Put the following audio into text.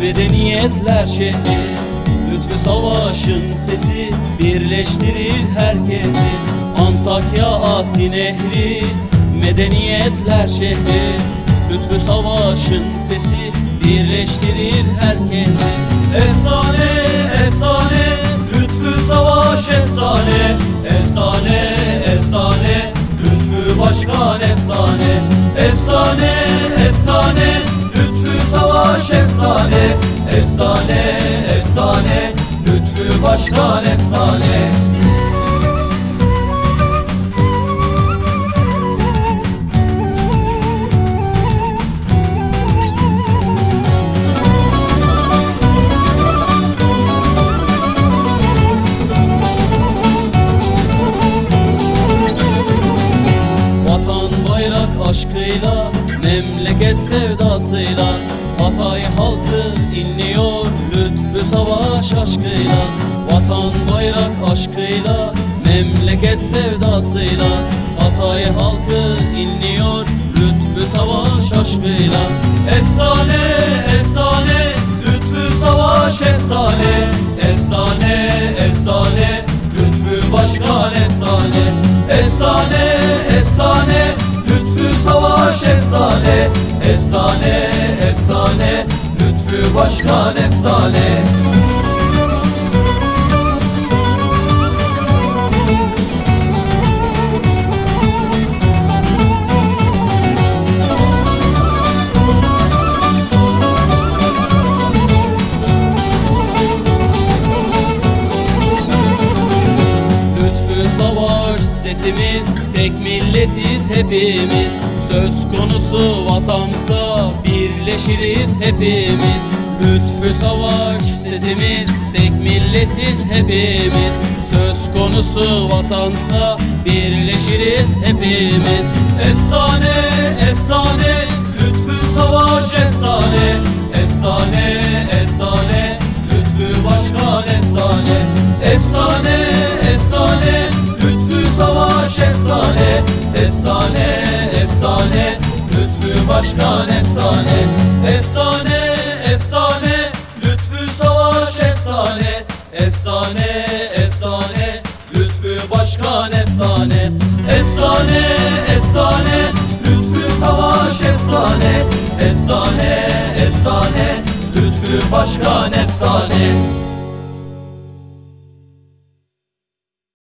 Medeniyetler şehri Lütfü savaşın sesi Birleştirir herkesi. Antakya Asi Nehri Medeniyetler şehri. Lütfü savaşın sesi Birleştirir herkesi. Efsane, efsane efsane Efsane, Lütfü başkan efsane Memleket sevdasıyla Hatay halkı inliyor Lütfü savaş aşkıyla Vatan bayrak aşkıyla Memleket sevdasıyla Hatay halkı inliyor Lütfü savaş aşkıyla Efsane efsane Lütfü savaş efsane Efsane efsane Lütfü başkan efsane Efsane efsane efsane Efsane efsane Lütfü başkan efsane. Savaş sesimiz Tek milletiz hepimiz. Söz konusu vatansa Birleşiriz hepimiz. Lütfü savaş sesimiz Tek milletiz hepimiz. Söz konusu vatansa Birleşiriz hepimiz. Efsane efsane Lütfü savaş Efsane Lütfü başkan efsane Efsane efsane. Lütfü savaş efsane Efsane efsane. Lütfü başkan efsane Efsane efsane. Lütfü savaş efsane Efsane efsane. Lütfü başkan efsane